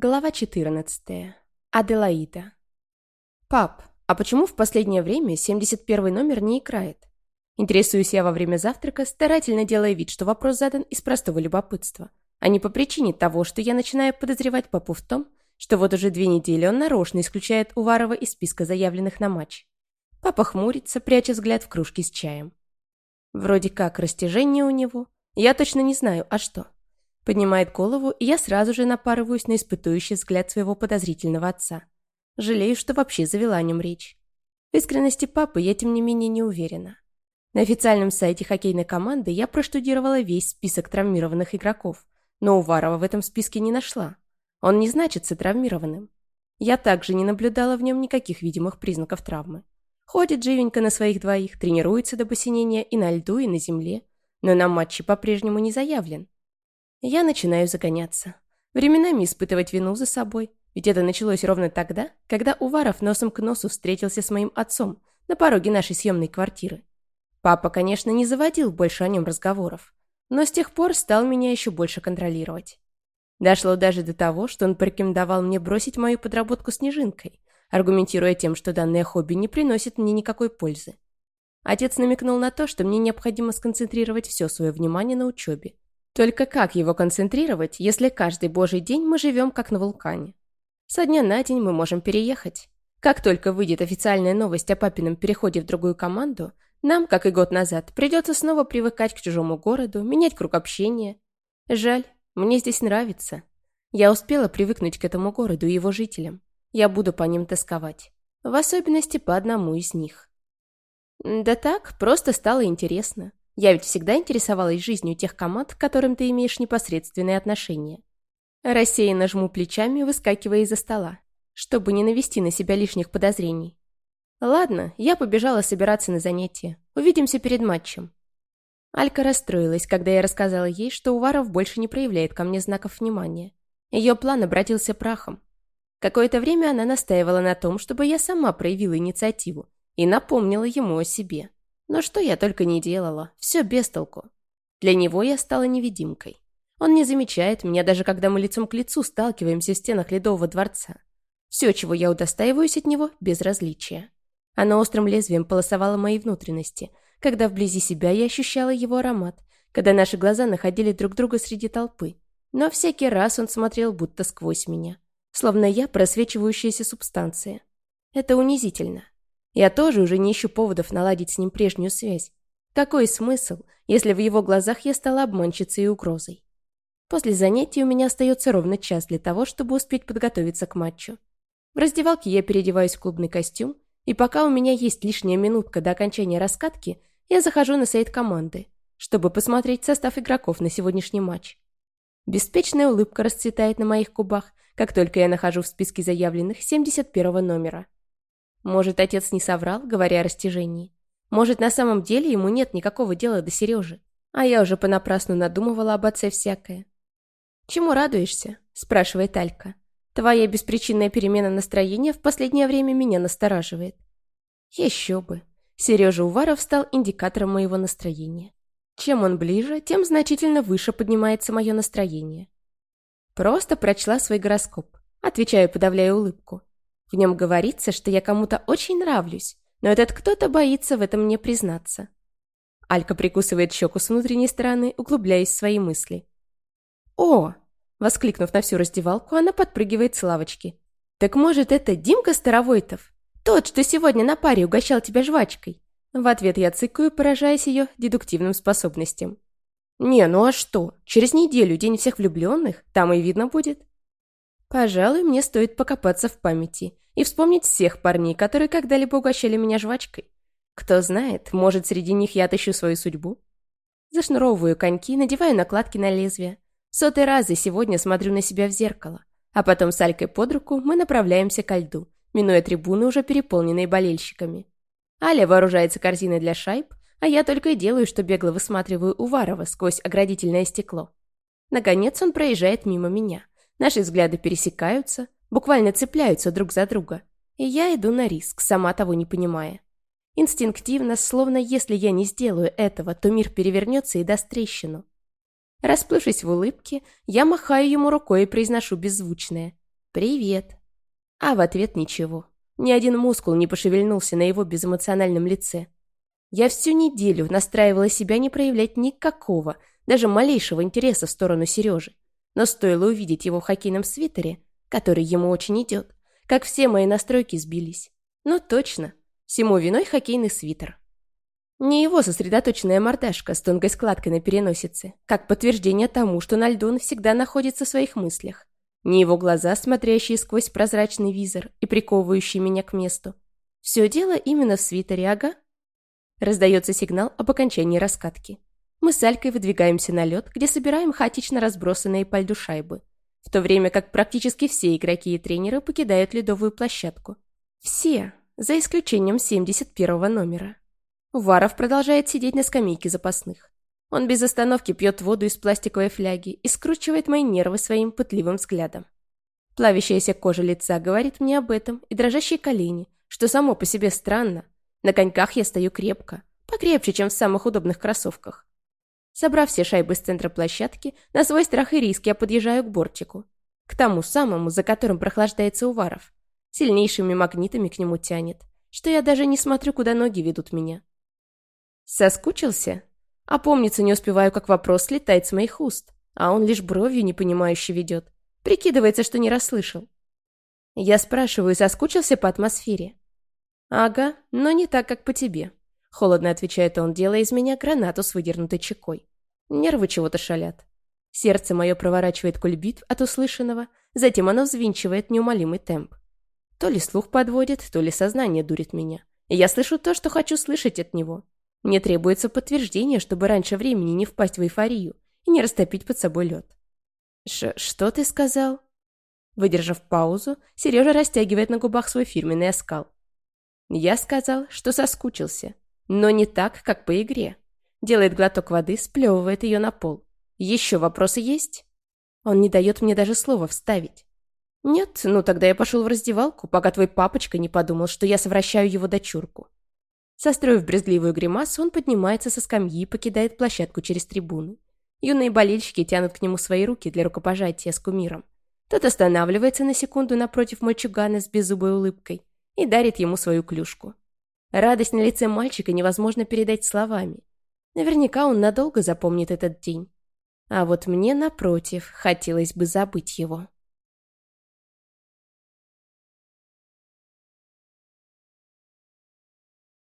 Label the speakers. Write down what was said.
Speaker 1: Глава 14. Аделаида. «Пап, а почему в последнее время 71 номер не играет?» Интересуюсь я во время завтрака, старательно делая вид, что вопрос задан из простого любопытства, а не по причине того, что я начинаю подозревать папу в том, что вот уже две недели он нарочно исключает Уварова из списка заявленных на матч. Папа хмурится, пряча взгляд в кружке с чаем. Вроде как растяжение у него. Я точно не знаю, а что? Поднимает голову, и я сразу же напарываюсь на испытующий взгляд своего подозрительного отца. Жалею, что вообще завела о нем речь. В искренности папы я, тем не менее, не уверена. На официальном сайте хоккейной команды я проштудировала весь список травмированных игроков, но Уварова в этом списке не нашла. Он не значится травмированным. Я также не наблюдала в нем никаких видимых признаков травмы. Ходит живенько на своих двоих, тренируется до посинения и на льду, и на земле, но на матче по-прежнему не заявлен. Я начинаю загоняться. Временами испытывать вину за собой, ведь это началось ровно тогда, когда Уваров носом к носу встретился с моим отцом на пороге нашей съемной квартиры. Папа, конечно, не заводил больше о нем разговоров, но с тех пор стал меня еще больше контролировать. Дошло даже до того, что он порекомендовал мне бросить мою подработку снежинкой, аргументируя тем, что данное хобби не приносит мне никакой пользы. Отец намекнул на то, что мне необходимо сконцентрировать все свое внимание на учебе, только как его концентрировать, если каждый божий день мы живем как на вулкане? Со дня на день мы можем переехать. Как только выйдет официальная новость о папином переходе в другую команду, нам, как и год назад, придется снова привыкать к чужому городу, менять круг общения. Жаль, мне здесь нравится. Я успела привыкнуть к этому городу и его жителям. Я буду по ним тосковать. В особенности по одному из них. Да так, просто стало интересно. Я ведь всегда интересовалась жизнью тех команд, к которым ты имеешь непосредственные отношения. Рассеянно жму плечами, выскакивая из-за стола, чтобы не навести на себя лишних подозрений. Ладно, я побежала собираться на занятия. Увидимся перед матчем. Алька расстроилась, когда я рассказала ей, что Уваров больше не проявляет ко мне знаков внимания. Ее план обратился прахом. Какое-то время она настаивала на том, чтобы я сама проявила инициативу и напомнила ему о себе. Но что я только не делала, все без толку. Для него я стала невидимкой. Он не замечает меня, даже когда мы лицом к лицу сталкиваемся в стенах Ледового дворца. Все, чего я удостаиваюсь от него, безразличие. Оно острым лезвием полосовало мои внутренности, когда вблизи себя я ощущала его аромат, когда наши глаза находили друг друга среди толпы. Но всякий раз он смотрел будто сквозь меня, словно я просвечивающаяся субстанция. Это унизительно. Я тоже уже не ищу поводов наладить с ним прежнюю связь. Какой смысл, если в его глазах я стала обманщицей и угрозой? После занятий у меня остается ровно час для того, чтобы успеть подготовиться к матчу. В раздевалке я переодеваюсь в клубный костюм, и пока у меня есть лишняя минутка до окончания раскатки, я захожу на сайт команды, чтобы посмотреть состав игроков на сегодняшний матч. Беспечная улыбка расцветает на моих губах, как только я нахожу в списке заявленных 71 номера. Может, отец не соврал, говоря о растяжении? Может, на самом деле ему нет никакого дела до Сережи? А я уже понапрасну надумывала об отце всякое. «Чему радуешься?» – спрашивает Алька. «Твоя беспричинная перемена настроения в последнее время меня настораживает». Еще бы. Сережа Уваров стал индикатором моего настроения. Чем он ближе, тем значительно выше поднимается мое настроение. Просто прочла свой гороскоп. Отвечаю, подавляя улыбку. В нем говорится, что я кому-то очень нравлюсь, но этот кто-то боится в этом мне признаться. Алька прикусывает щеку с внутренней стороны, углубляясь в свои мысли. «О!» — воскликнув на всю раздевалку, она подпрыгивает с лавочки. «Так может, это Димка Старовойтов? Тот, что сегодня на паре угощал тебя жвачкой?» В ответ я цыкаю, поражаясь ее дедуктивным способностям. «Не, ну а что? Через неделю День всех влюбленных, там и видно будет». Пожалуй, мне стоит покопаться в памяти и вспомнить всех парней, которые когда-либо угощали меня жвачкой. Кто знает, может, среди них я отыщу свою судьбу. Зашнуровываю коньки, надеваю накладки на лезвие. Сотый раз и сегодня смотрю на себя в зеркало. А потом с Алькой под руку мы направляемся ко льду, минуя трибуны, уже переполненные болельщиками. Аля вооружается корзиной для шайб, а я только и делаю, что бегло высматриваю Уварова сквозь оградительное стекло. Наконец он проезжает мимо меня. Наши взгляды пересекаются, буквально цепляются друг за друга. И я иду на риск, сама того не понимая. Инстинктивно, словно если я не сделаю этого, то мир перевернется и даст трещину. Расплывшись в улыбке, я махаю ему рукой и произношу беззвучное. «Привет». А в ответ ничего. Ни один мускул не пошевельнулся на его безэмоциональном лице. Я всю неделю настраивала себя не проявлять никакого, даже малейшего интереса в сторону Сережи. Но стоило увидеть его в хоккейном свитере, который ему очень идет, как все мои настройки сбились. Ну точно, всему виной хоккейный свитер. Не его сосредоточенная мордашка с тонкой складкой на переносице, как подтверждение тому, что на льду он всегда находится в своих мыслях. Не его глаза, смотрящие сквозь прозрачный визор и приковывающие меня к месту. Все дело именно в свитере, ага. Раздается сигнал об окончании раскатки. Мы с Алькой выдвигаемся на лед, где собираем хаотично разбросанные по льду шайбы, в то время как практически все игроки и тренеры покидают ледовую площадку. Все, за исключением 71 номера. Уваров продолжает сидеть на скамейке запасных. Он без остановки пьет воду из пластиковой фляги и скручивает мои нервы своим пытливым взглядом. Плавящаяся кожа лица говорит мне об этом, и дрожащие колени, что само по себе странно. На коньках я стою крепко, покрепче, чем в самых удобных кроссовках. Собрав все шайбы с центра площадки, на свой страх и риск я подъезжаю к бортику. К тому самому, за которым прохлаждается Уваров. Сильнейшими магнитами к нему тянет, что я даже не смотрю, куда ноги ведут меня. Соскучился? Опомниться не успеваю, как вопрос слетает с моих уст, а он лишь бровью непонимающе ведет. Прикидывается, что не расслышал. Я спрашиваю, соскучился по атмосфере? «Ага, но не так, как по тебе», — холодно отвечает он, делая из меня гранату с выдернутой чекой. Нервы чего-то шалят. Сердце мое проворачивает кульбит от услышанного, затем оно взвинчивает неумолимый темп. То ли слух подводит, то ли сознание дурит меня. Я слышу то, что хочу слышать от него. Мне требуется подтверждение, чтобы раньше времени не впасть в эйфорию и не растопить под собой лед. Ш «Что ты сказал?» Выдержав паузу, Сережа растягивает на губах свой фирменный оскал. Я сказал, что соскучился, но не так, как по игре. Делает глоток воды, сплевывает ее на пол. Еще вопросы есть? Он не дает мне даже слова вставить. Нет, ну тогда я пошел в раздевалку, пока твой папочка не подумал, что я совращаю его дочурку. Состроив брезгливую гримасу, он поднимается со скамьи и покидает площадку через трибуны. Юные болельщики тянут к нему свои руки для рукопожатия с кумиром. Тот останавливается на секунду напротив мальчугана с беззубой улыбкой и дарит ему свою клюшку. Радость на лице мальчика невозможно передать словами. Наверняка он надолго запомнит этот день. А вот мне, напротив, хотелось бы забыть его.